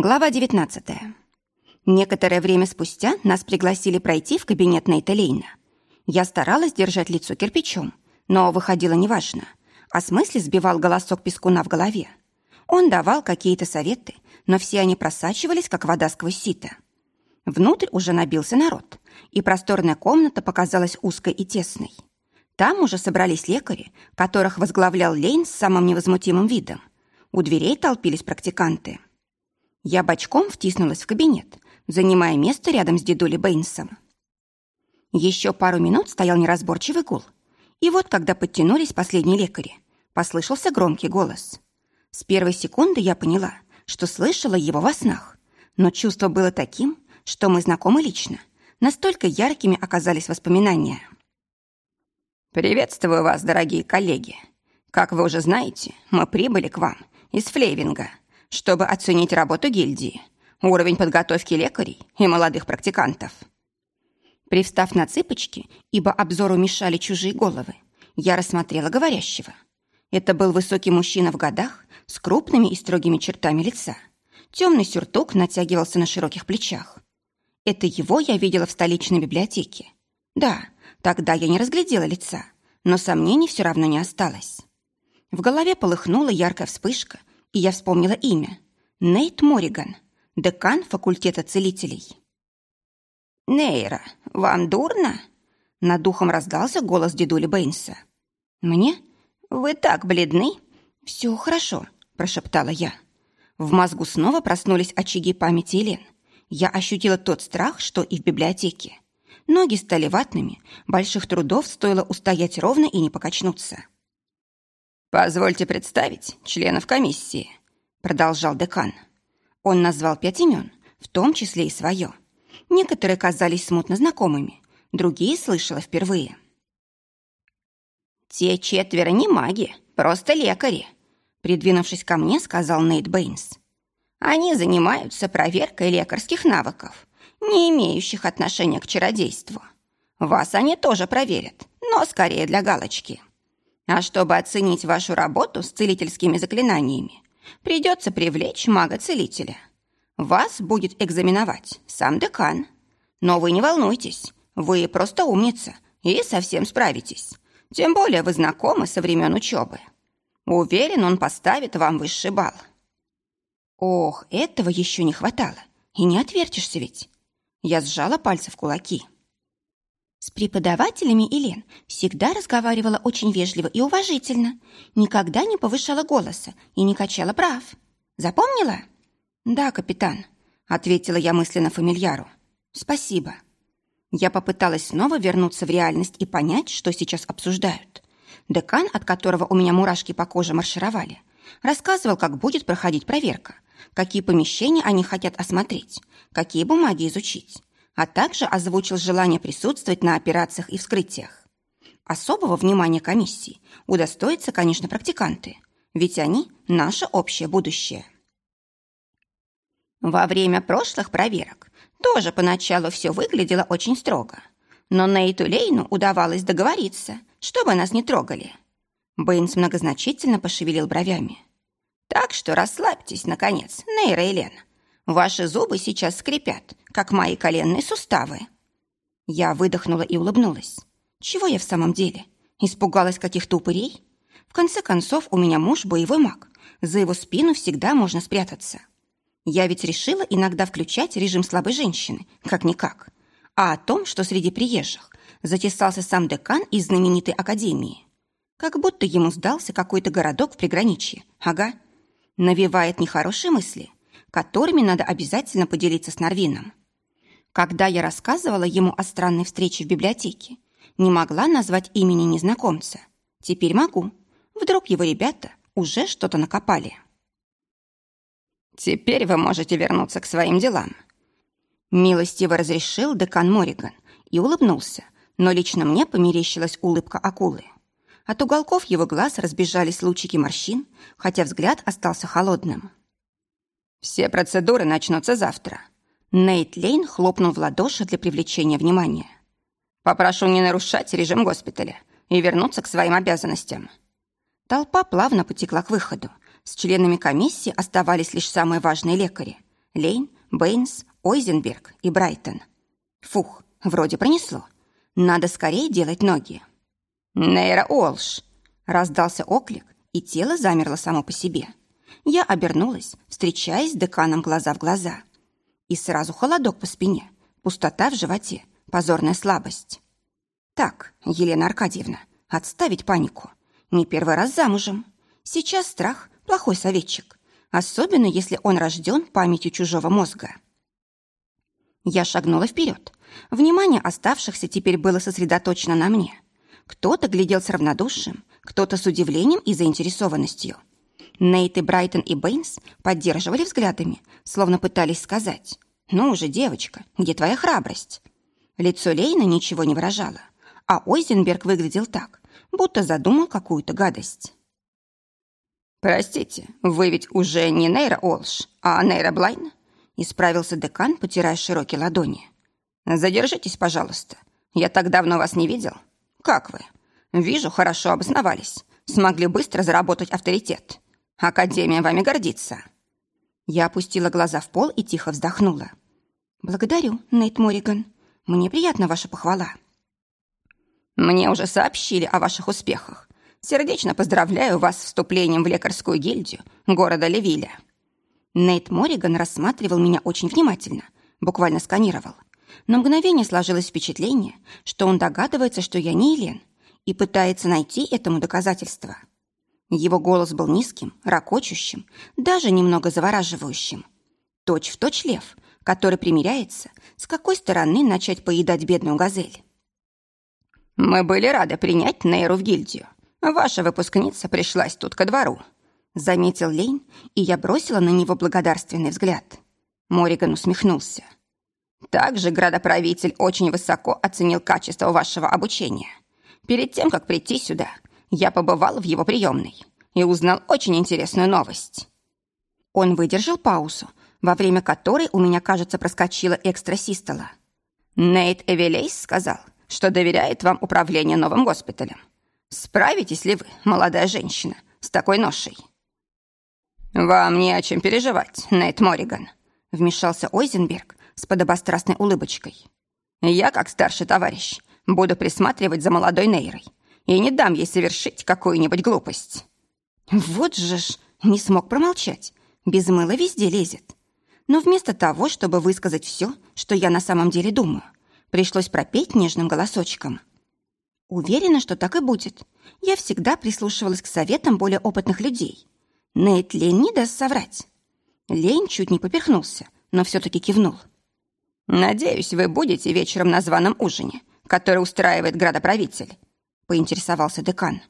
Глава 19. Некоторое время спустя нас пригласили пройти в кабинет Нейта Лейна. Я старалась держать лицо кирпичом, но выходило неважно. О смысле сбивал голосок пескуна в голове. Он давал какие-то советы, но все они просачивались, как вода сквозь сито. Внутрь уже набился народ, и просторная комната показалась узкой и тесной. Там уже собрались лекари, которых возглавлял Лейн с самым невозмутимым видом. У дверей толпились практиканты – я бочком втиснулась в кабинет, занимая место рядом с дедулей Бэйнсом. Еще пару минут стоял неразборчивый гул. И вот, когда подтянулись последние лекари, послышался громкий голос. С первой секунды я поняла, что слышала его во снах, но чувство было таким, что мы знакомы лично. Настолько яркими оказались воспоминания. «Приветствую вас, дорогие коллеги. Как вы уже знаете, мы прибыли к вам из Флейвинга – чтобы оценить работу гильдии, уровень подготовки лекарей и молодых практикантов. Привстав на цыпочки, ибо обзору мешали чужие головы, я рассмотрела говорящего. Это был высокий мужчина в годах с крупными и строгими чертами лица. Темный сюртук натягивался на широких плечах. Это его я видела в столичной библиотеке. Да, тогда я не разглядела лица, но сомнений все равно не осталось. В голове полыхнула яркая вспышка, и я вспомнила имя. Нейт Мориган, декан факультета целителей. «Нейра, вам дурно?» Над духом раздался голос дедули Бэйнса. «Мне? Вы так бледны?» «Все хорошо», – прошептала я. В мозгу снова проснулись очаги памяти Елен. Я ощутила тот страх, что и в библиотеке. Ноги стали ватными, больших трудов стоило устоять ровно и не покачнуться. «Позвольте представить членов комиссии», — продолжал декан. Он назвал пять имен, в том числе и свое. Некоторые казались смутно знакомыми, другие слышала впервые. «Те четверо не маги, просто лекари», — придвинувшись ко мне, сказал Нейт Бэйнс. «Они занимаются проверкой лекарских навыков, не имеющих отношения к чародейству. Вас они тоже проверят, но скорее для галочки». А чтобы оценить вашу работу с целительскими заклинаниями, придется привлечь мага-целителя. Вас будет экзаменовать сам декан. Но вы не волнуйтесь, вы просто умница и совсем справитесь. Тем более вы знакомы со времен учебы. Уверен, он поставит вам высший балл. Ох, этого еще не хватало. И не отвертишься ведь. Я сжала пальцы в кулаки. С преподавателями Елен всегда разговаривала очень вежливо и уважительно, никогда не повышала голоса и не качала прав. Запомнила? Да, капитан, ответила я мысленно фамильяру. Спасибо. Я попыталась снова вернуться в реальность и понять, что сейчас обсуждают. Декан, от которого у меня мурашки по коже маршировали, рассказывал, как будет проходить проверка, какие помещения они хотят осмотреть, какие бумаги изучить а также озвучил желание присутствовать на операциях и вскрытиях. Особого внимания комиссии удостоятся, конечно, практиканты, ведь они – наше общее будущее. Во время прошлых проверок тоже поначалу все выглядело очень строго, но Нейту Лейну удавалось договориться, чтобы нас не трогали. Бэйнс многозначительно пошевелил бровями. Так что расслабьтесь, наконец, Нейра и Лена. Ваши зубы сейчас скрипят, как мои коленные суставы». Я выдохнула и улыбнулась. Чего я в самом деле? Испугалась каких-то упырей? В конце концов, у меня муж боевой маг. За его спину всегда можно спрятаться. Я ведь решила иногда включать режим слабой женщины, как-никак. А о том, что среди приезжих затесался сам декан из знаменитой академии. Как будто ему сдался какой-то городок в приграничье. Ага. Навевает нехорошие мысли которыми надо обязательно поделиться с Норвином. Когда я рассказывала ему о странной встрече в библиотеке, не могла назвать имени незнакомца. Теперь могу. Вдруг его ребята уже что-то накопали. «Теперь вы можете вернуться к своим делам», Милостиво разрешил декан Мориган и улыбнулся, но лично мне померещилась улыбка акулы. От уголков его глаз разбежались лучики морщин, хотя взгляд остался холодным. Все процедуры начнутся завтра. Нейт Лейн хлопнул в ладоши для привлечения внимания. Попрошу не нарушать режим госпиталя и вернуться к своим обязанностям. Толпа плавно потекла к выходу. С членами комиссии оставались лишь самые важные лекари. Лейн, Бэйнс, Ойзенберг и Брайтон. Фух, вроде пронесло. Надо скорее делать ноги. «Нейра Олш!» Раздался оклик, и тело замерло само по себе. Я обернулась, встречаясь с деканом глаза в глаза. И сразу холодок по спине, пустота в животе, позорная слабость. Так, Елена Аркадьевна, отставить панику. Не первый раз замужем. Сейчас страх – плохой советчик, особенно если он рожден памятью чужого мозга. Я шагнула вперед. Внимание оставшихся теперь было сосредоточено на мне. Кто-то глядел с равнодушием, кто-то с удивлением и заинтересованностью. Нейт и Брайтон и Бэйнс поддерживали взглядами, словно пытались сказать «Ну же, девочка, где твоя храбрость?» Лицо Лейна ничего не выражало, а Ойзенберг выглядел так, будто задумал какую-то гадость. «Простите, вы ведь уже не Нейра Олш, а Нейра Блайн?» Исправился декан, потирая широкие ладони. «Задержитесь, пожалуйста. Я так давно вас не видел. Как вы? Вижу, хорошо обосновались. Смогли быстро заработать авторитет. Академия вами гордится». Я опустила глаза в пол и тихо вздохнула. «Благодарю, Нейт Мориган. Мне приятна ваша похвала». «Мне уже сообщили о ваших успехах. Сердечно поздравляю вас с вступлением в лекарскую гильдию города Левиля». Нейт Мориган рассматривал меня очень внимательно, буквально сканировал. На мгновение сложилось впечатление, что он догадывается, что я не Елен, и пытается найти этому доказательство. Его голос был низким, ракочущим, даже немного завораживающим. Точь в точь лев, который примиряется, с какой стороны начать поедать бедную газель. «Мы были рады принять Нейру в гильдию. Ваша выпускница пришлась тут ко двору», заметил Лейн, и я бросила на него благодарственный взгляд. Мориган усмехнулся. «Также градоправитель очень высоко оценил качество вашего обучения. Перед тем, как прийти сюда, я побывал в его приемной и узнал очень интересную новость». Он выдержал паузу, во время которой у меня, кажется, проскочила экстрасистола. Нейт Эвелейс сказал, что доверяет вам управление новым госпиталем. Справитесь ли вы, молодая женщина, с такой ношей? «Вам не о чем переживать, Нейт Мориган», вмешался Ойзенберг с подобострастной улыбочкой. «Я, как старший товарищ, буду присматривать за молодой Нейрой и не дам ей совершить какую-нибудь глупость». Вот же ж, не смог промолчать. Без мыла везде лезет. Но вместо того, чтобы высказать все, что я на самом деле думаю, пришлось пропеть нежным голосочком. Уверена, что так и будет. Я всегда прислушивалась к советам более опытных людей. Нейт Лейн не даст соврать. Лейн чуть не поперхнулся, но все-таки кивнул. «Надеюсь, вы будете вечером на званом ужине, который устраивает градоправитель», поинтересовался декан.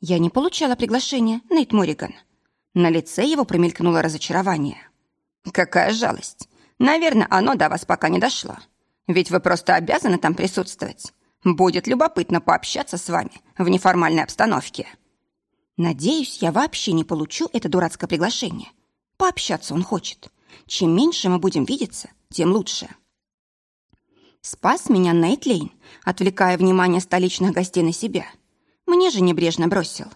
Я не получала приглашения, Нейт Мориган. На лице его промелькнуло разочарование. «Какая жалость! Наверное, оно до вас пока не дошло. Ведь вы просто обязаны там присутствовать. Будет любопытно пообщаться с вами в неформальной обстановке». Надеюсь, я вообще не получу это дурацкое приглашение. Пообщаться он хочет. Чем меньше мы будем видеться, тем лучше. Спас меня Нейт Лейн, отвлекая внимание столичных гостей на себя. Мне же небрежно бросил.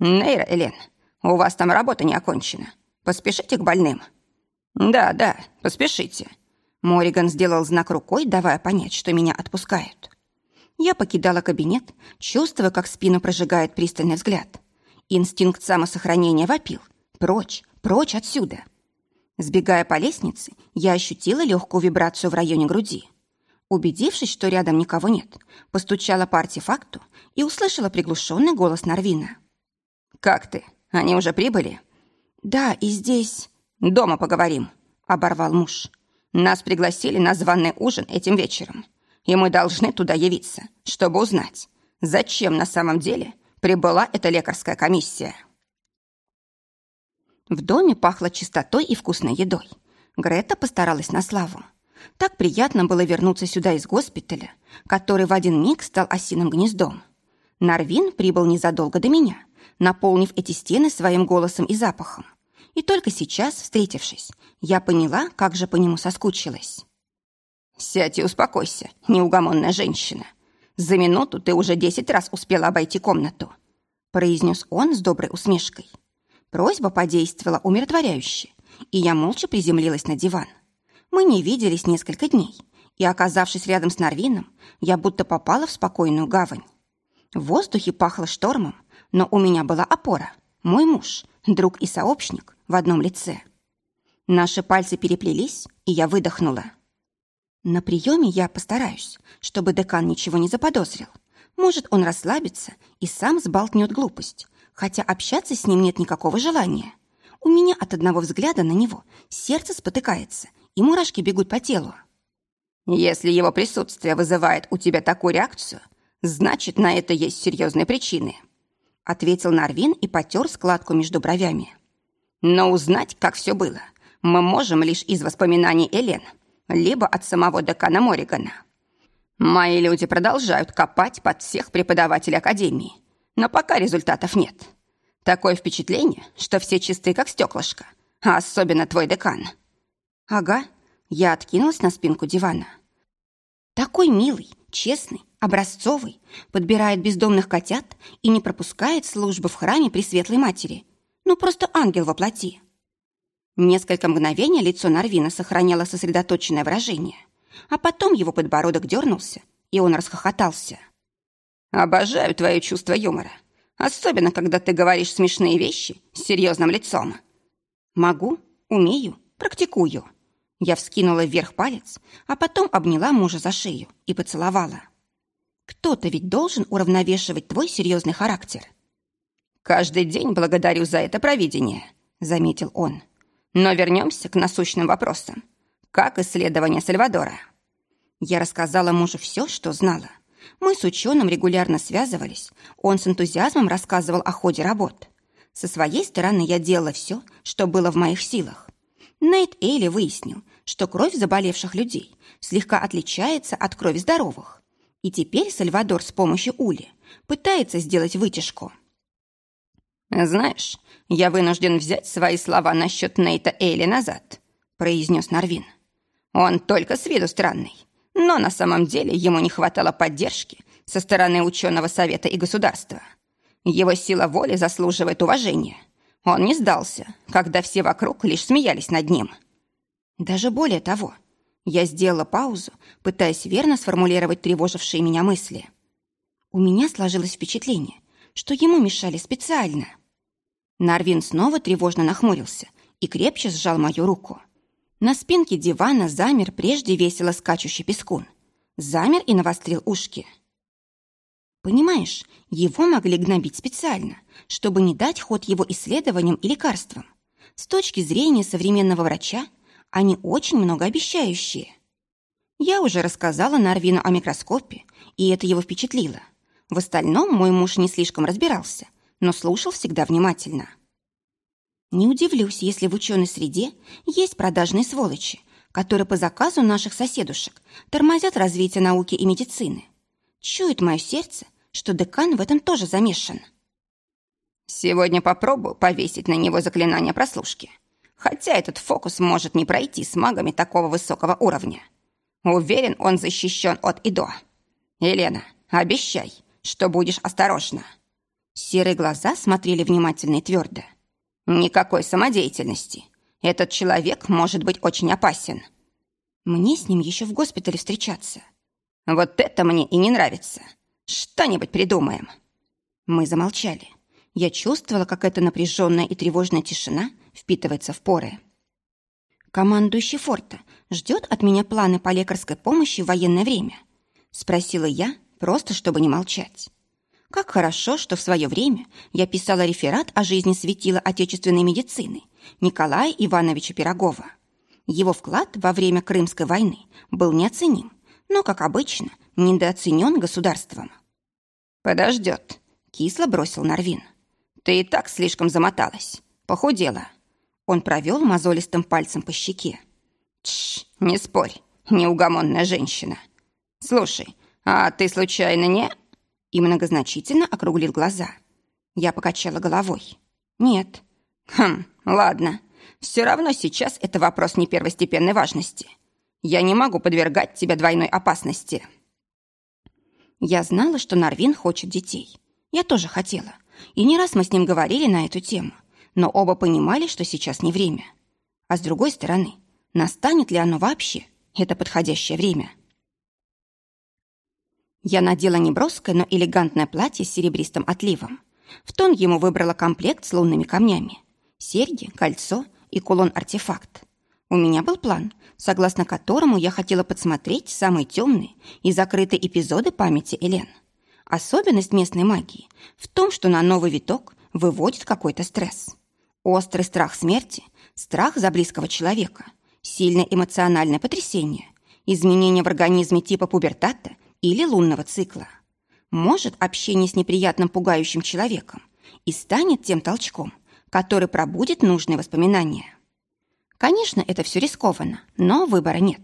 «Нейра, Элен, у вас там работа не окончена. Поспешите к больным». «Да, да, поспешите». Мориган сделал знак рукой, давая понять, что меня отпускают. Я покидала кабинет, чувствуя, как спину прожигает пристальный взгляд. Инстинкт самосохранения вопил. Прочь, прочь отсюда. Сбегая по лестнице, я ощутила легкую вибрацию в районе груди. Убедившись, что рядом никого нет, постучала по артефакту и услышала приглушенный голос Нарвина. «Как ты? Они уже прибыли?» «Да, и здесь...» «Дома поговорим», — оборвал муж. «Нас пригласили на званый ужин этим вечером, и мы должны туда явиться, чтобы узнать, зачем на самом деле прибыла эта лекарская комиссия. В доме пахло чистотой и вкусной едой. Грета постаралась на славу. Так приятно было вернуться сюда из госпиталя, который в один миг стал осиным гнездом. Нарвин прибыл незадолго до меня, наполнив эти стены своим голосом и запахом. И только сейчас, встретившись, я поняла, как же по нему соскучилась. «Сядь и успокойся, неугомонная женщина. За минуту ты уже десять раз успела обойти комнату», произнес он с доброй усмешкой. Просьба подействовала умиротворяюще, и я молча приземлилась на диван. Мы не виделись несколько дней, и, оказавшись рядом с Норвином, я будто попала в спокойную гавань. В воздухе пахло штормом, но у меня была опора. Мой муж, друг и сообщник в одном лице. Наши пальцы переплелись, и я выдохнула. На приеме я постараюсь, чтобы декан ничего не заподозрил. Может, он расслабится и сам сболтнет глупость, хотя общаться с ним нет никакого желания. У меня от одного взгляда на него сердце спотыкается, и мурашки бегут по телу. Если его присутствие вызывает у тебя такую реакцию, значит, на это есть серьезные причины, ответил Нарвин и потер складку между бровями. Но узнать, как все было, мы можем лишь из воспоминаний Элен, либо от самого декана Моригана. Мои люди продолжают копать под всех преподавателей Академии, но пока результатов нет. Такое впечатление, что все чисты, как стеклышко, а особенно твой декан. Ага, я откинулась на спинку дивана. Такой милый, честный, образцовый, подбирает бездомных котят и не пропускает службы в храме Пресветлой Матери. Ну, просто ангел во плоти. Несколько мгновений лицо Нарвина сохраняло сосредоточенное выражение, а потом его подбородок дернулся, и он расхохотался. «Обожаю твое чувство юмора, особенно когда ты говоришь смешные вещи с серьезным лицом». «Могу, умею, практикую». Я вскинула вверх палец, а потом обняла мужа за шею и поцеловала. Кто-то ведь должен уравновешивать твой серьезный характер. «Каждый день благодарю за это провидение», — заметил он. «Но вернемся к насущным вопросам. Как исследование Сальвадора?» Я рассказала мужу все, что знала. Мы с ученым регулярно связывались. Он с энтузиазмом рассказывал о ходе работ. Со своей стороны я делала все, что было в моих силах. Нейт Эйли выяснил, что кровь заболевших людей слегка отличается от крови здоровых. И теперь Сальвадор с помощью Ули пытается сделать вытяжку. «Знаешь, я вынужден взять свои слова насчет Нейта Эйли назад», произнес Нарвин. «Он только с виду странный, но на самом деле ему не хватало поддержки со стороны ученого совета и государства. Его сила воли заслуживает уважения, он не сдался, когда все вокруг лишь смеялись над ним. Даже более того, я сделала паузу, пытаясь верно сформулировать тревожившие меня мысли. У меня сложилось впечатление, что ему мешали специально. Нарвин снова тревожно нахмурился и крепче сжал мою руку. На спинке дивана замер прежде весело скачущий пескун. Замер и навострил ушки. Понимаешь, его могли гнобить специально, чтобы не дать ход его исследованиям и лекарствам. С точки зрения современного врача, они очень многообещающие. Я уже рассказала Нарвину о микроскопе, и это его впечатлило. В остальном мой муж не слишком разбирался, но слушал всегда внимательно. Не удивлюсь, если в ученой среде есть продажные сволочи, которые по заказу наших соседушек тормозят развитие науки и медицины. Чует мое сердце, что декан в этом тоже замешан. Сегодня попробую повесить на него заклинание прослушки. Хотя этот фокус может не пройти с магами такого высокого уровня. Уверен, он защищен от и до. Елена, обещай, что будешь осторожна. Серые глаза смотрели внимательно и твердо. Никакой самодеятельности. Этот человек может быть очень опасен. Мне с ним еще в госпитале встречаться. Вот это мне и не нравится. Что-нибудь придумаем». Мы замолчали. Я чувствовала, как эта напряженная и тревожная тишина впитывается в поры. «Командующий форта ждет от меня планы по лекарской помощи в военное время?» Спросила я, просто чтобы не молчать. Как хорошо, что в свое время я писала реферат о жизни светила отечественной медицины Николая Ивановича Пирогова. Его вклад во время Крымской войны был неоценим, но, как обычно, недооценен государством. «Подождет», — кисло бросил Нарвин. «Ты и так слишком замоталась, похудела». Он провел мозолистым пальцем по щеке. «Тш, не спорь, неугомонная женщина. Слушай, а ты случайно не...» И многозначительно округлил глаза. Я покачала головой. «Нет». «Хм, ладно. Все равно сейчас это вопрос не первостепенной важности. Я не могу подвергать тебя двойной опасности». Я знала, что Нарвин хочет детей. Я тоже хотела. И не раз мы с ним говорили на эту тему, но оба понимали, что сейчас не время. А с другой стороны, настанет ли оно вообще? Это подходящее время. Я надела неброское, но элегантное платье с серебристым отливом. В тон ему выбрала комплект с лунными камнями. Серьги, кольцо и кулон-артефакт. У меня был план, согласно которому я хотела подсмотреть самые темные и закрытые эпизоды памяти Элен. Особенность местной магии в том, что на новый виток выводит какой-то стресс. Острый страх смерти, страх за близкого человека, сильное эмоциональное потрясение, изменения в организме типа пубертата или лунного цикла. Может, общение с неприятным пугающим человеком и станет тем толчком, который пробудет нужные воспоминания. Конечно, это все рискованно, но выбора нет.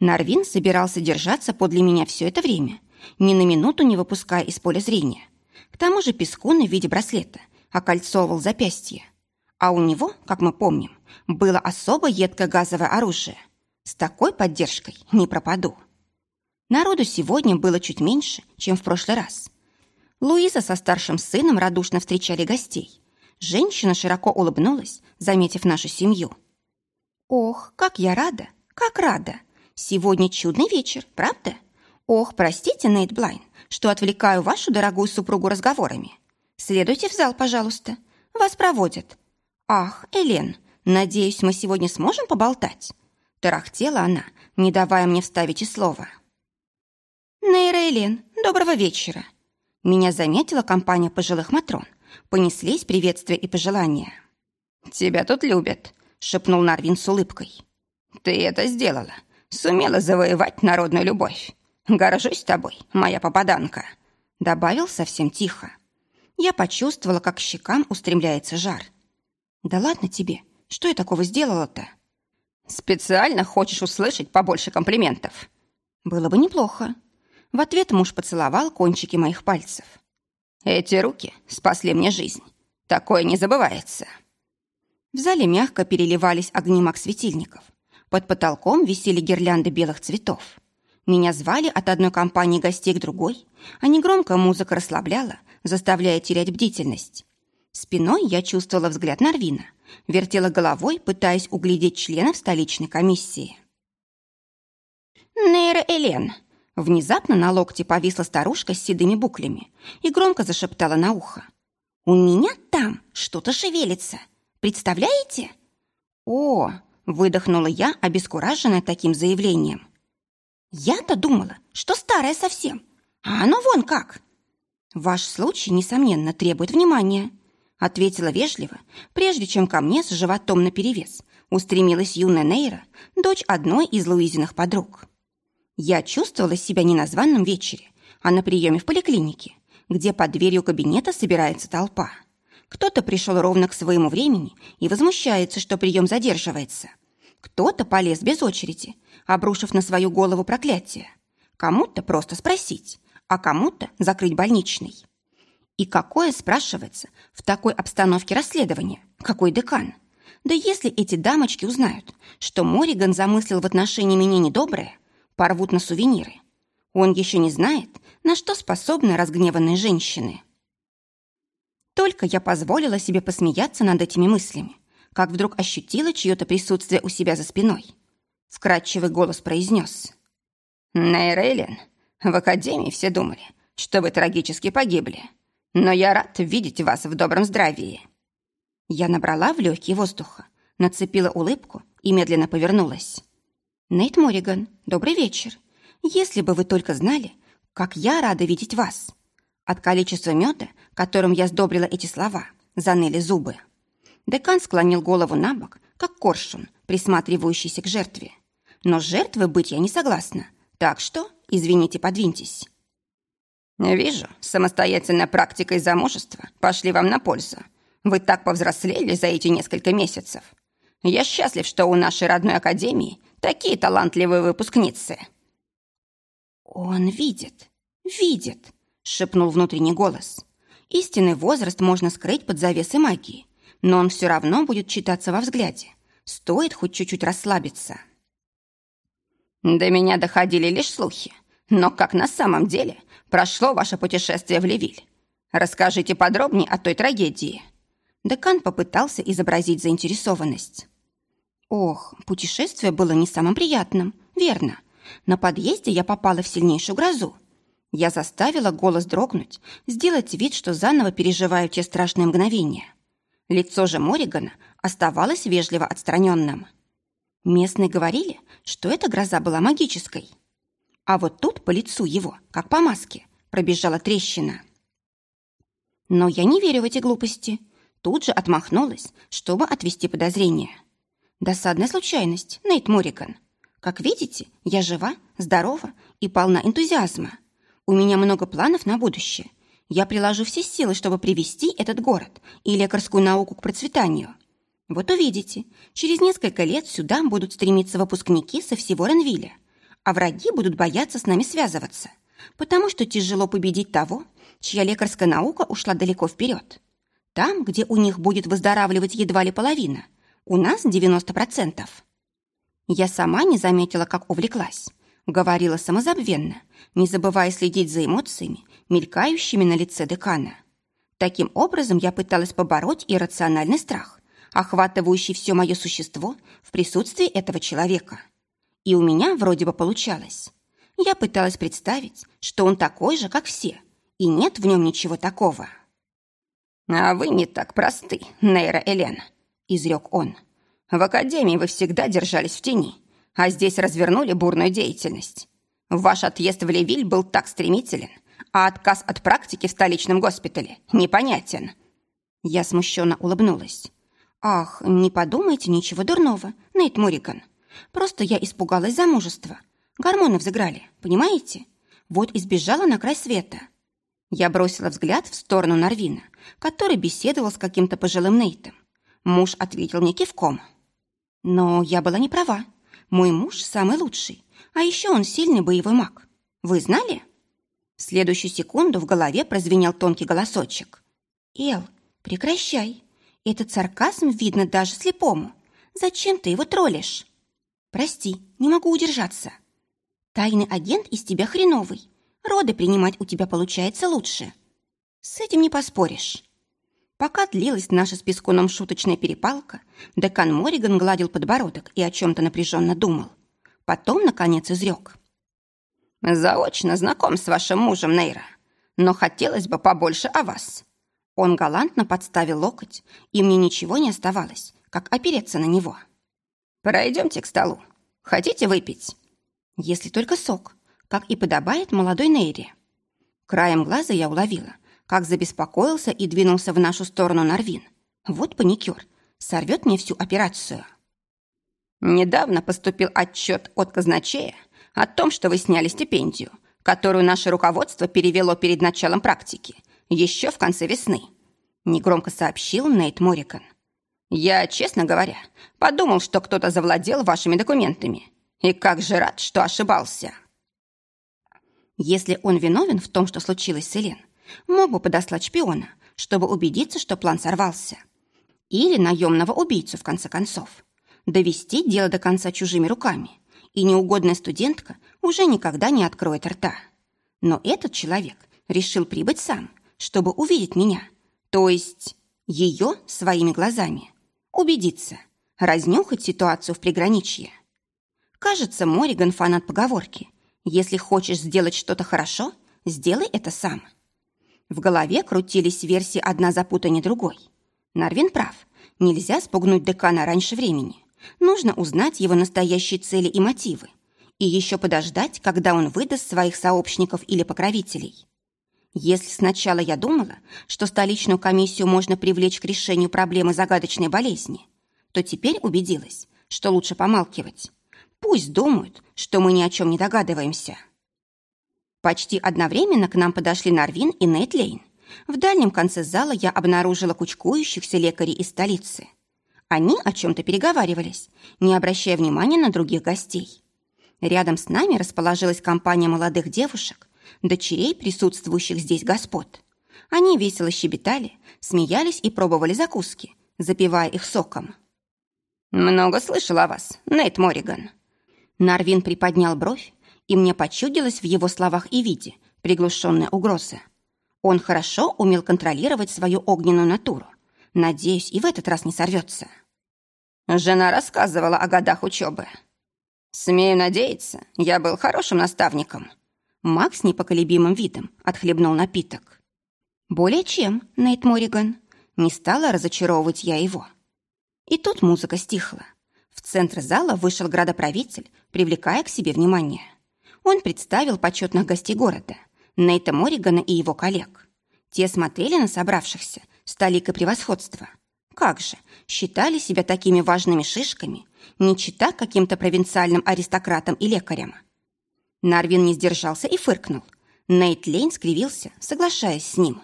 Нарвин собирался держаться подле меня все это время, ни на минуту не выпуская из поля зрения. К тому же Пескун в виде браслета окольцовывал запястье. А у него, как мы помним, было особо едкое газовое оружие. С такой поддержкой не пропаду. Народу сегодня было чуть меньше, чем в прошлый раз. Луиза со старшим сыном радушно встречали гостей. Женщина широко улыбнулась, заметив нашу семью – Ох, как я рада, как рада. Сегодня чудный вечер, правда? Ох, простите, Нейт Блайн, что отвлекаю вашу дорогую супругу разговорами. Следуйте в зал, пожалуйста. Вас проводят. Ах, Элен, надеюсь, мы сегодня сможем поболтать. Тарахтела она, не давая мне вставить и слова. Нейра Элен, доброго вечера. Меня заметила компания пожилых матрон. Понеслись приветствия и пожелания. «Тебя тут любят», шепнул Нарвин с улыбкой. «Ты это сделала. Сумела завоевать народную любовь. Горжусь тобой, моя попаданка», — добавил совсем тихо. Я почувствовала, как щекам устремляется жар. «Да ладно тебе, что я такого сделала-то?» «Специально хочешь услышать побольше комплиментов?» «Было бы неплохо». В ответ муж поцеловал кончики моих пальцев. «Эти руки спасли мне жизнь. Такое не забывается». В зале мягко переливались огни маг-светильников. Под потолком висели гирлянды белых цветов. Меня звали от одной компании гостей к другой, а негромкая музыка расслабляла, заставляя терять бдительность. Спиной я чувствовала взгляд Нарвина, вертела головой, пытаясь углядеть членов столичной комиссии. «Нейра Элен!» Внезапно на локте повисла старушка с седыми буклями и громко зашептала на ухо. «У меня там что-то шевелится. Представляете?» «О!» — выдохнула я, обескураженная таким заявлением. «Я-то думала, что старая совсем, а оно вон как!» «Ваш случай, несомненно, требует внимания», — ответила вежливо, прежде чем ко мне с животом наперевес устремилась юная Нейра, дочь одной из Луизиных подруг. Я чувствовала себя не на званном вечере, а на приеме в поликлинике, где под дверью кабинета собирается толпа. Кто-то пришел ровно к своему времени и возмущается, что прием задерживается. Кто-то полез без очереди, обрушив на свою голову проклятие. Кому-то просто спросить, а кому-то закрыть больничный. И какое, спрашивается, в такой обстановке расследования? Какой декан? Да если эти дамочки узнают, что Мориган замыслил в отношении меня недоброе, порвут на сувениры. Он еще не знает, на что способны разгневанные женщины. Только я позволила себе посмеяться над этими мыслями, как вдруг ощутила чье-то присутствие у себя за спиной. Вкрадчивый голос произнес. «Нейрейлен, в Академии все думали, что вы трагически погибли, но я рад видеть вас в добром здравии». Я набрала в легкие воздуха, нацепила улыбку и медленно повернулась. «Нейт Мориган, добрый вечер. Если бы вы только знали, как я рада видеть вас. От количества меда, которым я сдобрила эти слова, заныли зубы. Декан склонил голову на бок, как коршун, присматривающийся к жертве. Но жертвы быть я не согласна, так что, извините, подвиньтесь. «Вижу, самостоятельная практика и замужество пошли вам на пользу. Вы так повзрослели за эти несколько месяцев. Я счастлив, что у нашей родной академии такие талантливые выпускницы». «Он видит, видит», шепнул внутренний голос. Истинный возраст можно скрыть под завесой магии, но он все равно будет читаться во взгляде. Стоит хоть чуть-чуть расслабиться. До меня доходили лишь слухи. Но как на самом деле прошло ваше путешествие в Левиль? Расскажите подробнее о той трагедии. Декан попытался изобразить заинтересованность. Ох, путешествие было не самым приятным, верно. На подъезде я попала в сильнейшую грозу. Я заставила голос дрогнуть, сделать вид, что заново переживаю те страшные мгновения. Лицо же Моригана оставалось вежливо отстраненным. Местные говорили, что эта гроза была магической. А вот тут по лицу его, как по маске, пробежала трещина. Но я не верю в эти глупости. Тут же отмахнулась, чтобы отвести подозрения. Досадная случайность, Нейт Мориган. Как видите, я жива, здорова и полна энтузиазма. У меня много планов на будущее. Я приложу все силы, чтобы привести этот город и лекарскую науку к процветанию. Вот увидите, через несколько лет сюда будут стремиться выпускники со всего Ренвиля, а враги будут бояться с нами связываться, потому что тяжело победить того, чья лекарская наука ушла далеко вперед. Там, где у них будет выздоравливать едва ли половина, у нас 90%. Я сама не заметила, как увлеклась. Говорила самозабвенно, не забывая следить за эмоциями, мелькающими на лице декана. Таким образом я пыталась побороть иррациональный страх, охватывающий все мое существо в присутствии этого человека. И у меня вроде бы получалось. Я пыталась представить, что он такой же, как все, и нет в нем ничего такого. «А вы не так просты, Нейра Элена», — изрек он. «В академии вы всегда держались в тени, а здесь развернули бурную деятельность. Ваш отъезд в Левиль был так стремителен, а отказ от практики в столичном госпитале непонятен». Я смущенно улыбнулась. «Ах, не подумайте ничего дурного, Нейт Муриган. Просто я испугалась замужества. Гормоны взыграли, понимаете? Вот избежала на край света». Я бросила взгляд в сторону Нарвина, который беседовал с каким-то пожилым Нейтом. Муж ответил мне кивком. Но я была не права. Мой муж самый лучший, а еще он сильный боевой маг. Вы знали? В следующую секунду в голове прозвенел тонкий голосочек. «Эл, прекращай. Этот сарказм видно даже слепому. Зачем ты его троллишь?» «Прости, не могу удержаться. Тайный агент из тебя хреновый. Роды принимать у тебя получается лучше. С этим не поспоришь». Пока длилась наша с Пескуном шуточная перепалка, декан Мориган гладил подбородок и о чем-то напряженно думал. Потом, наконец, изрек. «Заочно знаком с вашим мужем, Нейра, но хотелось бы побольше о вас. Он галантно подставил локоть, и мне ничего не оставалось, как опереться на него. «Пройдемте к столу. Хотите выпить?» «Если только сок, как и подобает молодой Нейре». Краем глаза я уловила, как забеспокоился и двинулся в нашу сторону Нарвин. Вот паникер, сорвет мне всю операцию. «Недавно поступил отчет от казначея о том, что вы сняли стипендию, которую наше руководство перевело перед началом практики – еще в конце весны», — негромко сообщил Нейт Морикон. «Я, честно говоря, подумал, что кто-то завладел вашими документами. И как же рад, что ошибался». Если он виновен в том, что случилось с Элен, мог бы подослать шпиона, чтобы убедиться, что план сорвался. Или наемного убийцу, в конце концов. Довести дело до конца чужими руками, и неугодная студентка уже никогда не откроет рта. Но этот человек решил прибыть сам чтобы увидеть меня, то есть ее своими глазами, убедиться, разнюхать ситуацию в приграничье. Кажется, Мориган фанат поговорки «Если хочешь сделать что-то хорошо, сделай это сам». В голове крутились версии одна запутаннее другой. Нарвин прав. Нельзя спугнуть декана раньше времени. Нужно узнать его настоящие цели и мотивы. И еще подождать, когда он выдаст своих сообщников или покровителей. Если сначала я думала, что столичную комиссию можно привлечь к решению проблемы загадочной болезни, то теперь убедилась, что лучше помалкивать. Пусть думают, что мы ни о чем не догадываемся. Почти одновременно к нам подошли Нарвин и Нейт Лейн. В дальнем конце зала я обнаружила кучкующихся лекарей из столицы. Они о чем-то переговаривались, не обращая внимания на других гостей. Рядом с нами расположилась компания молодых девушек, дочерей присутствующих здесь господ. Они весело щебетали, смеялись и пробовали закуски, запивая их соком. «Много слышал о вас, Нейт Мориган». Нарвин приподнял бровь, и мне почудилось в его словах и виде приглушенная угроза. Он хорошо умел контролировать свою огненную натуру. Надеюсь, и в этот раз не сорвется. Жена рассказывала о годах учебы. Смею надеяться, я был хорошим наставником. Макс непоколебимым видом отхлебнул напиток. Более чем, Нейт Мориган. Не стала разочаровывать я его. И тут музыка стихла. В центр зала вышел градоправитель, привлекая к себе внимание. Он представил почетных гостей города, Нейта Моригана и его коллег. Те смотрели на собравшихся с толикой превосходства. Как же, считали себя такими важными шишками, не чита каким-то провинциальным аристократам и лекарям. Нарвин не сдержался и фыркнул. Нейт Лейн скривился, соглашаясь с ним.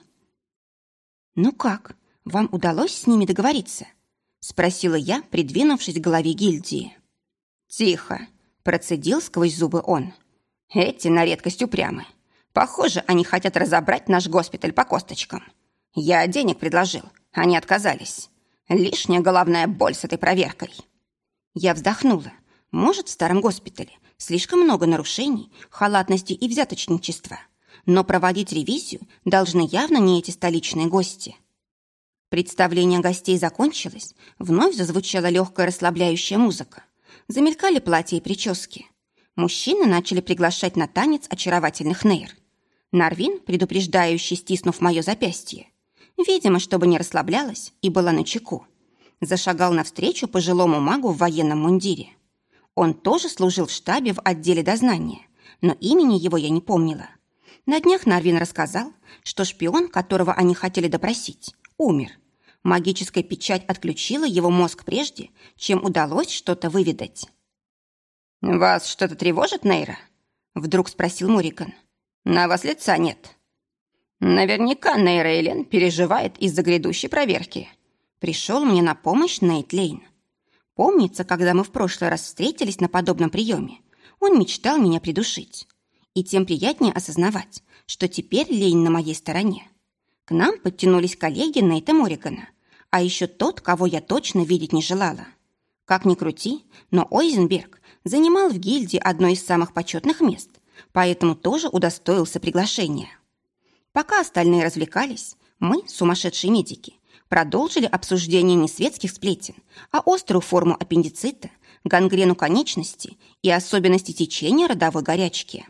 «Ну как, вам удалось с ними договориться?» Спросила я, придвинувшись к голове гильдии. «Тихо!» – процедил сквозь зубы он. «Эти на редкость упрямы. Похоже, они хотят разобрать наш госпиталь по косточкам. Я денег предложил, они отказались. Лишняя головная боль с этой проверкой». Я вздохнула. Может, в старом госпитале слишком много нарушений, халатности и взяточничества. Но проводить ревизию должны явно не эти столичные гости. Представление гостей закончилось, вновь зазвучала легкая расслабляющая музыка. Замелькали платья и прически. Мужчины начали приглашать на танец очаровательных нейр. Нарвин, предупреждающий, стиснув мое запястье, видимо, чтобы не расслаблялась и была на чеку, зашагал навстречу пожилому магу в военном мундире. Он тоже служил в штабе в отделе дознания, но имени его я не помнила. На днях Нарвин рассказал, что шпион, которого они хотели допросить, умер. Магическая печать отключила его мозг прежде, чем удалось что-то выведать. «Вас что-то тревожит, Нейра?» — вдруг спросил Мурикан. «На вас лица нет». «Наверняка Нейра Элен переживает из-за грядущей проверки». Пришел мне на помощь Нейт Лейн. Помнится, когда мы в прошлый раз встретились на подобном приеме, он мечтал меня придушить. И тем приятнее осознавать, что теперь Лейн на моей стороне. К нам подтянулись коллеги Нейта Морригана, а еще тот, кого я точно видеть не желала. Как ни крути, но Ойзенберг занимал в гильдии одно из самых почетных мест, поэтому тоже удостоился приглашения. Пока остальные развлекались, мы, сумасшедшие медики, продолжили обсуждение не светских сплетен, а острую форму аппендицита, гангрену конечности и особенности течения родовой горячки.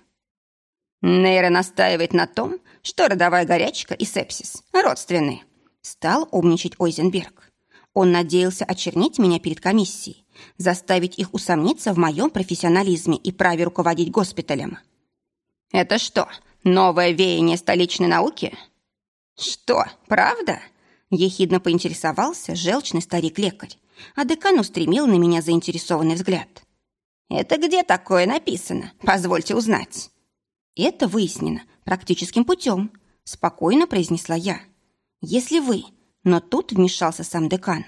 Нейра настаивает на том, что родовая горячка и сепсис родственны. Стал умничать Ойзенберг. Он надеялся очернить меня перед комиссией, заставить их усомниться в моем профессионализме и праве руководить госпиталем. «Это что, новое веяние столичной науки?» «Что, правда?» Ехидно поинтересовался желчный старик-лекарь, а декан устремил на меня заинтересованный взгляд. «Это где такое написано? Позвольте узнать». «Это выяснено практическим путем», — спокойно произнесла я. «Если вы...» Но тут вмешался сам декан.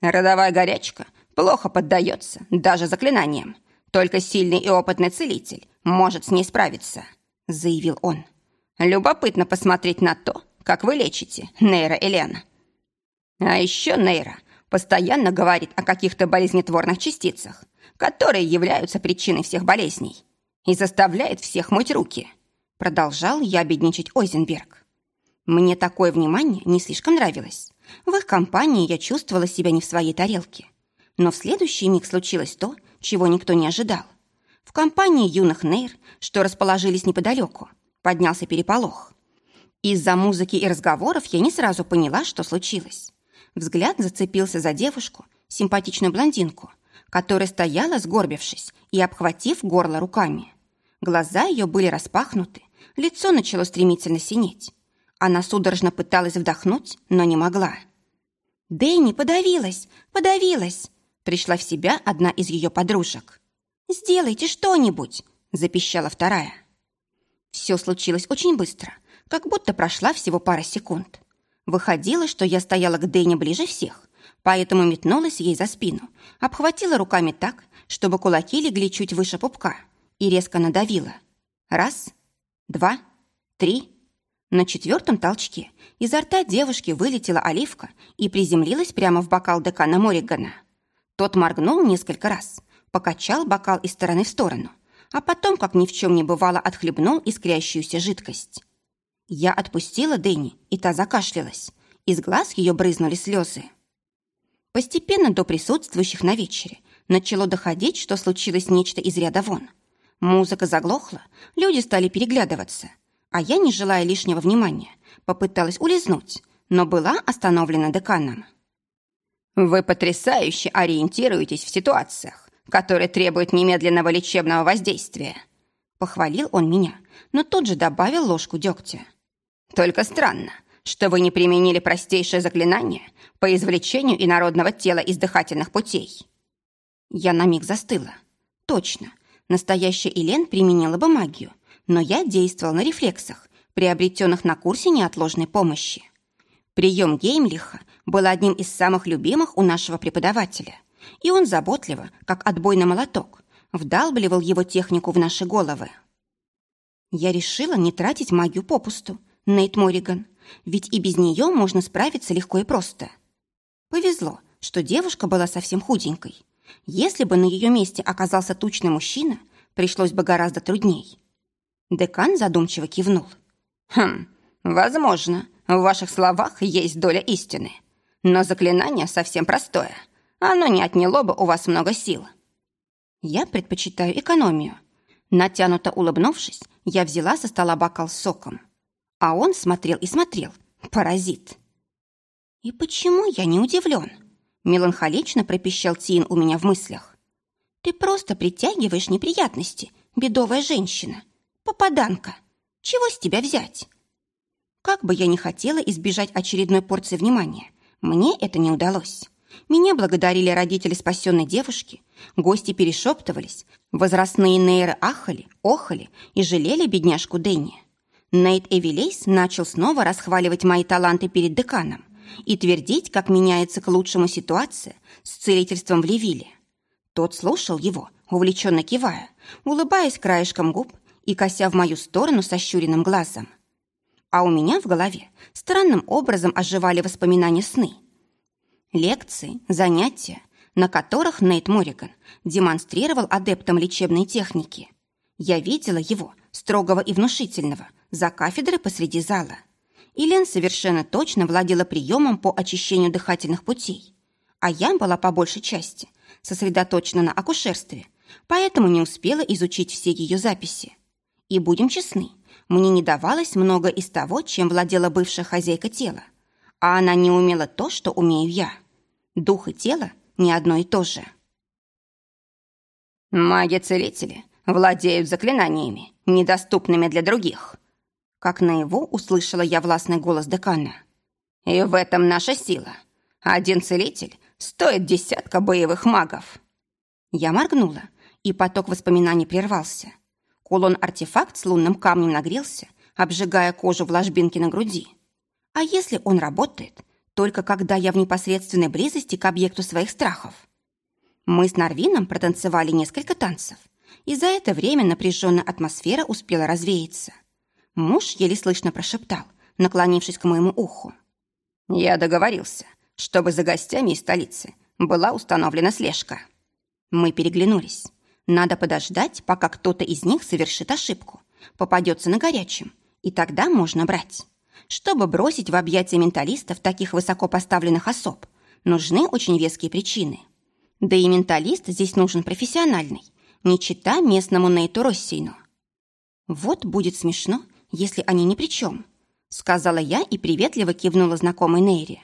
«Родовая горячка плохо поддается даже заклинаниям. Только сильный и опытный целитель может с ней справиться», — заявил он. «Любопытно посмотреть на то, как вы лечите, Нейра Элена. А еще Нейра постоянно говорит о каких-то болезнетворных частицах, которые являются причиной всех болезней, и заставляет всех мыть руки. Продолжал я бедничать Ойзенберг. Мне такое внимание не слишком нравилось. В их компании я чувствовала себя не в своей тарелке. Но в следующий миг случилось то, чего никто не ожидал. В компании юных Нейр, что расположились неподалеку, поднялся переполох. Из-за музыки и разговоров я не сразу поняла, что случилось. Взгляд зацепился за девушку, симпатичную блондинку, которая стояла, сгорбившись и обхватив горло руками. Глаза ее были распахнуты, лицо начало стремительно синеть. Она судорожно пыталась вдохнуть, но не могла. «Дэнни подавилась, подавилась!» Пришла в себя одна из ее подружек. «Сделайте что-нибудь!» – запищала вторая. Все случилось очень быстро – как будто прошла всего пара секунд. Выходило, что я стояла к Дэне ближе всех, поэтому метнулась ей за спину, обхватила руками так, чтобы кулаки легли чуть выше пупка, и резко надавила. Раз, два, три. На четвертом толчке изо рта девушки вылетела оливка и приземлилась прямо в бокал декана Морригана. Тот моргнул несколько раз, покачал бокал из стороны в сторону, а потом, как ни в чем не бывало, отхлебнул искрящуюся жидкость. Я отпустила Дэнни, и та закашлялась. Из глаз ее брызнули слезы. Постепенно до присутствующих на вечере начало доходить, что случилось нечто из ряда вон. Музыка заглохла, люди стали переглядываться, а я, не желая лишнего внимания, попыталась улизнуть, но была остановлена деканом. «Вы потрясающе ориентируетесь в ситуациях, которые требуют немедленного лечебного воздействия», похвалил он меня, но тут же добавил ложку дегтя. «Только странно, что вы не применили простейшее заклинание по извлечению инородного тела из дыхательных путей». Я на миг застыла. Точно, настоящая Элен применила бы магию, но я действовала на рефлексах, приобретенных на курсе неотложной помощи. Прием Геймлиха был одним из самых любимых у нашего преподавателя, и он заботливо, как отбойный молоток, вдалбливал его технику в наши головы. Я решила не тратить магию попусту, Нейт Мориган, ведь и без нее можно справиться легко и просто. Повезло, что девушка была совсем худенькой. Если бы на ее месте оказался тучный мужчина, пришлось бы гораздо трудней. Декан задумчиво кивнул. «Хм, возможно, в ваших словах есть доля истины. Но заклинание совсем простое. Оно не отняло бы у вас много сил. Я предпочитаю экономию. Натянуто улыбнувшись, я взяла со стола бокал с соком. А он смотрел и смотрел. Паразит. И почему я не удивлен? Меланхолично пропищал Тин у меня в мыслях. Ты просто притягиваешь неприятности, бедовая женщина. Попаданка. Чего с тебя взять? Как бы я ни хотела избежать очередной порции внимания, мне это не удалось. Меня благодарили родители спасенной девушки, гости перешептывались, возрастные нейры ахали, охали и жалели бедняжку Дэнни. Нейт Эвелейс начал снова расхваливать мои таланты перед деканом и твердить, как меняется к лучшему ситуация с целительством в Левиле. Тот слушал его, увлеченно кивая, улыбаясь краешком губ и кося в мою сторону сощуренным глазом а у меня в голове странным образом оживали воспоминания сны. Лекции, занятия, на которых Нейт Морриган демонстрировал адептам лечебной техники. Я видела его, строгого и внушительного, за кафедрой посреди зала. И Лен совершенно точно владела приемом по очищению дыхательных путей. А я была по большей части сосредоточена на акушерстве, поэтому не успела изучить все ее записи. И будем честны, мне не давалось много из того, чем владела бывшая хозяйка тела. А она не умела то, что умею я. Дух и тело не одно и то же. Маги-целители владеют заклинаниями, недоступными для других. Как наяву услышала я властный голос декана. И в этом наша сила. Один целитель стоит десятка боевых магов. Я моргнула, и поток воспоминаний прервался. Кулон-артефакт с лунным камнем нагрелся, обжигая кожу в ложбинке на груди. А если он работает, только когда я в непосредственной близости к объекту своих страхов? Мы с Нарвином протанцевали несколько танцев, и за это время напряженная атмосфера успела развеяться. Муж еле слышно прошептал, наклонившись к моему уху. «Я договорился, чтобы за гостями из столицы была установлена слежка». Мы переглянулись. Надо подождать, пока кто-то из них совершит ошибку, попадется на горячем, и тогда можно брать. Чтобы бросить в объятия менталистов таких высоко поставленных особ, нужны очень веские причины. Да и менталист здесь нужен профессиональный, не чита местному Нейту Российну. «Вот будет смешно, если они ни при чем», сказала я и приветливо кивнула знакомой Нейре.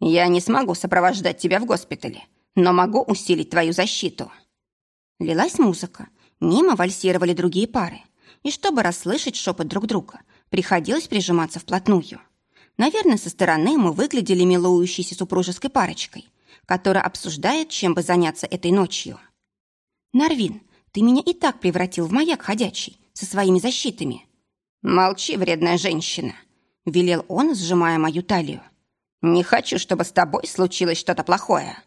«Я не смогу сопровождать тебя в госпитале, но могу усилить твою защиту». Лилась музыка, мимо вальсировали другие пары, и чтобы расслышать шепот друг друга, приходилось прижиматься вплотную. Наверное, со стороны мы выглядели милующейся супружеской парочкой, которая обсуждает, чем бы заняться этой ночью. «Нарвин, ты меня и так превратил в маяк ходячий со своими защитами». «Молчи, вредная женщина», — велел он, сжимая мою талию. «Не хочу, чтобы с тобой случилось что-то плохое».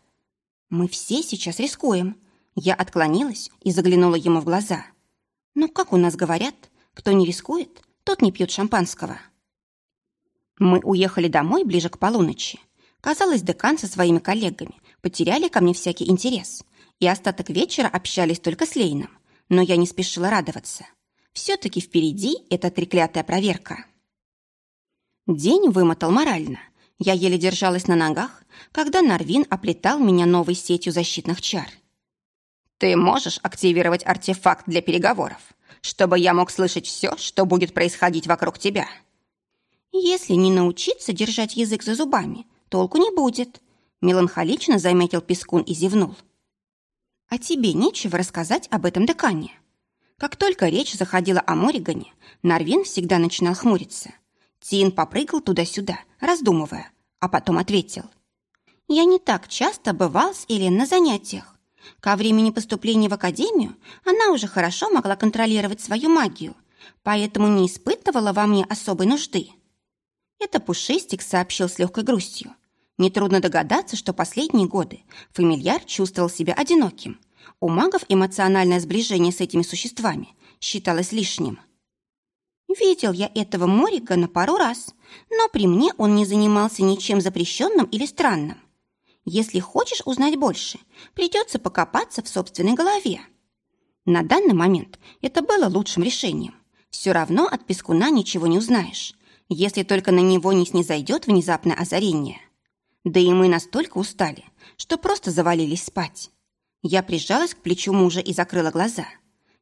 «Мы все сейчас рискуем», я отклонилась и заглянула ему в глаза. «Ну, как у нас говорят, кто не рискует, тот не пьет шампанского». Мы уехали домой ближе к полуночи. Казалось, декан со своими коллегами потеряли ко мне всякий интерес, и остаток вечера общались только с Лейном, но я не спешила радоваться. Все-таки впереди эта треклятая проверка. День вымотал морально. Я еле держалась на ногах, когда Нарвин оплетал меня новой сетью защитных чар. «Ты можешь активировать артефакт для переговоров, чтобы я мог слышать все, что будет происходить вокруг тебя?» «Если не научиться держать язык за зубами, толку не будет», меланхолично заметил Пескун и зевнул. «А тебе нечего рассказать об этом декане?» Как только речь заходила о Моригане, Нарвин всегда начинал хмуриться. Тин попрыгал туда-сюда, раздумывая, а потом ответил. «Я не так часто бывал с Элен на занятиях. Ко времени поступления в академию она уже хорошо могла контролировать свою магию, поэтому не испытывала во мне особой нужды». Это Пушистик сообщил с легкой грустью. Нетрудно догадаться, что последние годы фамильяр чувствовал себя одиноким. У магов эмоциональное сближение с этими существами считалось лишним. Видел я этого Моригана пару раз, но при мне он не занимался ничем запрещенным или странным. Если хочешь узнать больше, придется покопаться в собственной голове. На данный момент это было лучшим решением. Все равно от Пескуна ничего не узнаешь, если только на него не снизойдет внезапное озарение. Да и мы настолько устали, что просто завалились спать. Я прижалась к плечу мужа и закрыла глаза.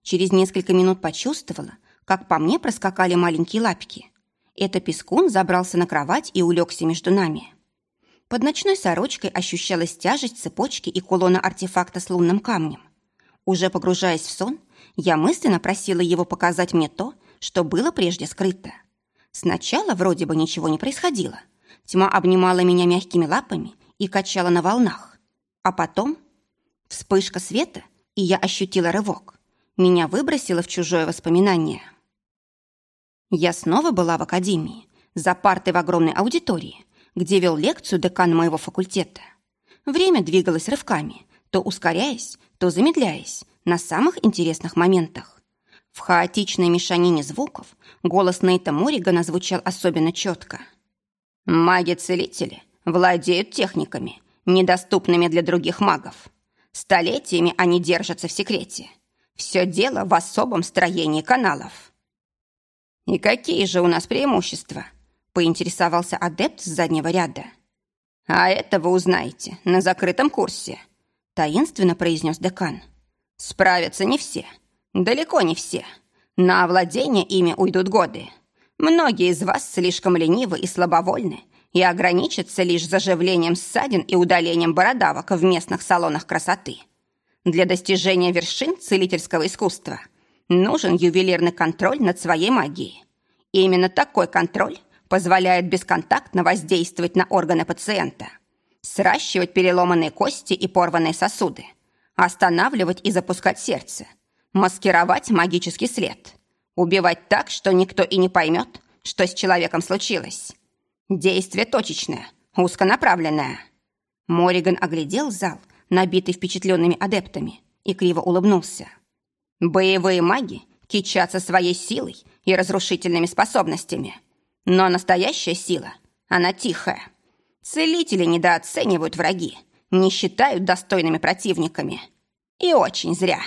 Через несколько минут почувствовала, как по мне проскакали маленькие лапки. Это пескун забрался на кровать и улегся между нами. Под ночной сорочкой ощущалась тяжесть цепочки и кулона артефакта с лунным камнем. Уже погружаясь в сон, я мысленно просила его показать мне то, что было прежде скрыто. Сначала вроде бы ничего не происходило. Тьма обнимала меня мягкими лапами и качала на волнах. А потом вспышка света, и я ощутила рывок. Меня выбросило в чужое воспоминание. Я снова была в академии, за партой в огромной аудитории, где вел лекцию декан моего факультета. Время двигалось рывками, то ускоряясь, то замедляясь, на самых интересных моментах. В хаотичной мешанине звуков голос Нейта Моригана звучал особенно четко. «Маги-целители владеют техниками, недоступными для других магов. Столетиями они держатся в секрете. Все дело в особом строении каналов». «И какие же у нас преимущества?» — поинтересовался адепт с заднего ряда. «А это вы узнаете на закрытом курсе», — таинственно произнес декан. «Справятся не все, далеко не все. На овладение ими уйдут годы. Многие из вас слишком ленивы и слабовольны и ограничатся лишь заживлением ссадин и удалением бородавок в местных салонах красоты. Для достижения вершин целительского искусства — нужен ювелирный контроль над своей магией. И именно такой контроль позволяет бесконтактно воздействовать на органы пациента, сращивать переломанные кости и порванные сосуды, останавливать и запускать сердце, маскировать магический след, убивать так, что никто и не поймет, что с человеком случилось. Действие точечное, узконаправленное. Мориган оглядел зал, набитый впечатленными адептами, и криво улыбнулся. Боевые маги кичатся своей силой и разрушительными способностями. Но настоящая сила, она тихая. Целители недооценивают враги, не считают достойными противниками. И очень зря.